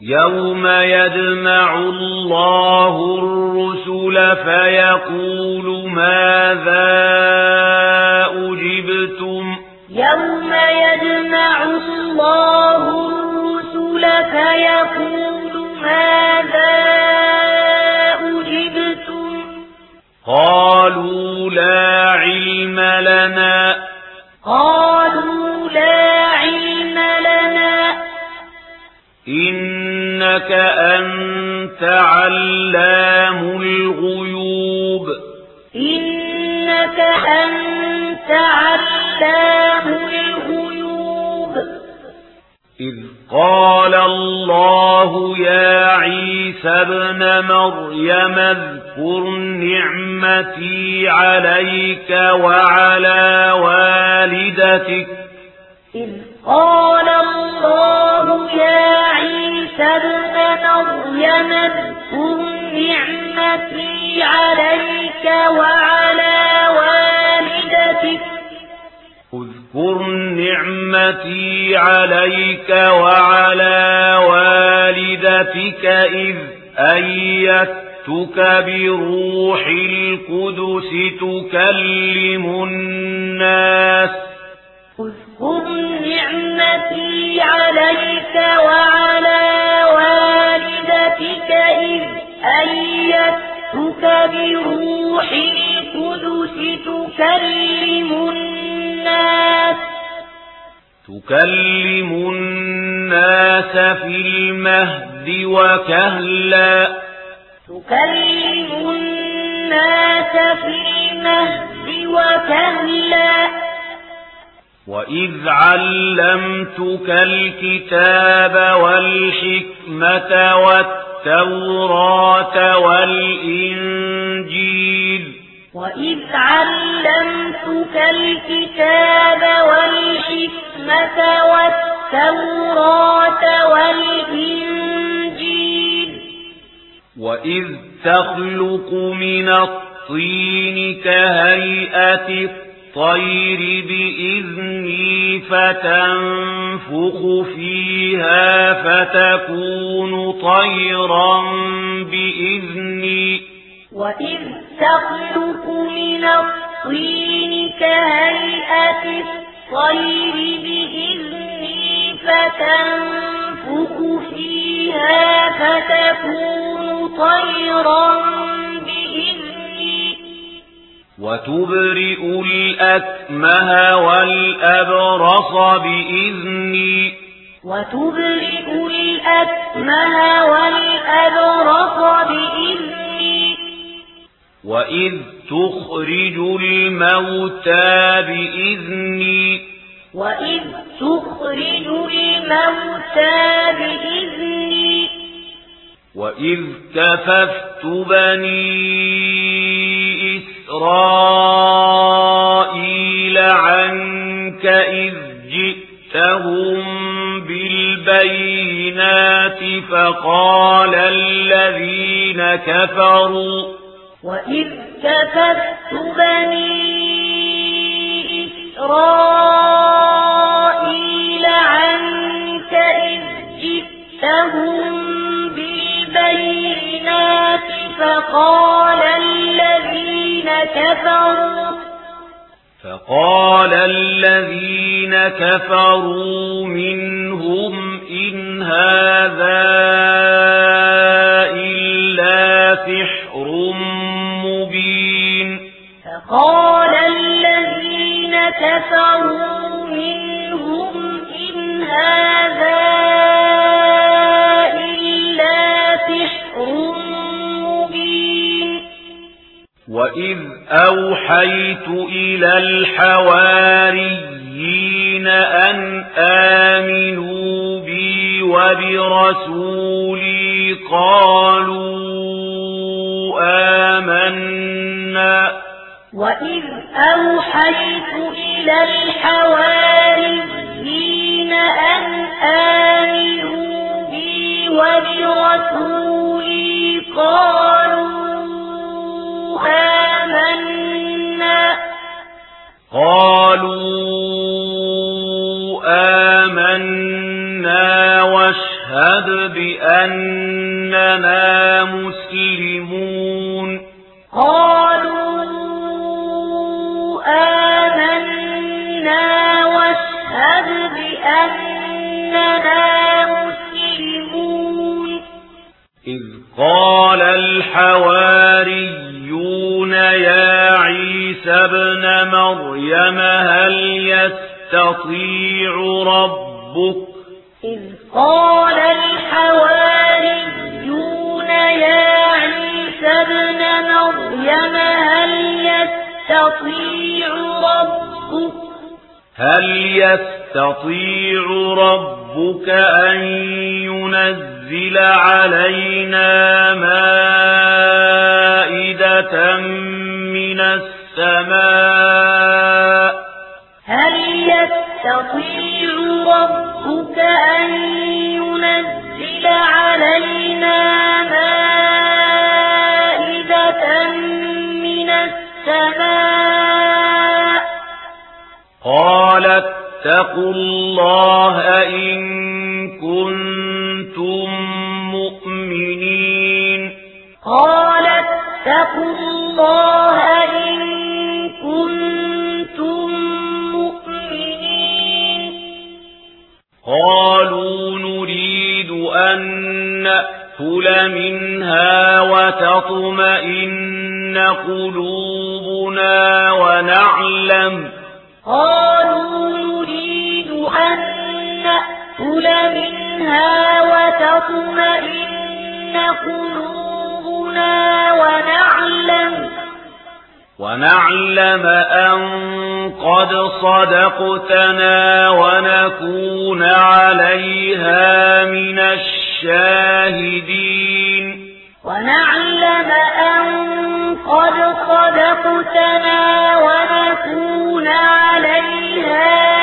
يوم يجمع الله الرسل فيقول ماذا أجبتم؟ يوم يجمع الله الرسل فيقول ماذا أجبتم؟ قالوا لا إنك أنت علام الغيوب. إنك أنت علام الغيوب. إذ قال الله يا عيسى ابن مريم اذكر نعمتي عليك وعلى والدتك. إذ قال وأتممتهم نعمتي عليك وعلى والدتك اذكر نعمتي عليك وعلى والدتك إذ أيتك بروح القدس تكلم الناس اذكر نعمتي عليك وعلى ربك بروح القدس تكلم الناس تكلم الناس في المهد وكهلا. تكلم الناس في المهد وكهلا. وَإِذْ عَلَّمْتُكَ الْكِتَابَ وَالْحِكْمَةَ والتعلم التوراة والإنجيل. وإذ علمتك الكتاب والحكمة والتوراة والإنجيل. وإذ تخلق من الطين كهيئة الطين الطير بإذني فتنفخ فيها فتكون طيرا بإذني. وإذ تخلق من الطين كهيئة الطير بإذني فتنفخ فيها فتكون طيرا وتبرئ الأكمه والأبرص بإذني. وتبرئ الأكمه والأبرص بإذني. وإذ تخرج الموتى بإذني. وإذ تخرج الموتى بإذني. وإذ كففت بني إسرائيل عنك إذ جئتهم بالبينات فقال الذين كفروا وإذ كفت بني إسرائيل عنك إذ جئتهم بالبينات فقال كفروا. فقال الذين كفروا منهم إن هذا إلا سحر مبين. فقال الذين كفروا منهم إن هذا وَإِذْ أَوْحَيْتُ إِلَى الْحَوَارِيِّينَ أَنْ آمِنُوا بِي وَبِرَسُولِي قَالُوا آمَنَّا وَإِذْ أَوْحَيْتُ إِلَى الْحَوَارِيِّينَ أَنْ آمِنُوا بِي وَبِرَسُولِي قَالُوا آمنا. قالوا آمنا واشهد بأننا مسلمون. قالوا آمنا واشهد بأننا يستطيع ربك. إذ قال الحواريون يا عيسى ابن مريم هل يستطيع ربك؟ هل يستطيع ربك أن ينزل علينا مائدة من السماء؟ واتقوا الله إن كنتم مؤمنين. قالت اتقوا الله إن كنتم مؤمنين. قالوا نريد أن نأكل منها وتطمئن قلوبنا ونعلم. قالوا أن نأكل منها وتطمئن قلوبنا ونعلم ونعلم أن قد صدقتنا ونكون عليها من الشاهدين. ونعلم أن قد صدقتنا ونكون عليها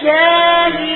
شاهد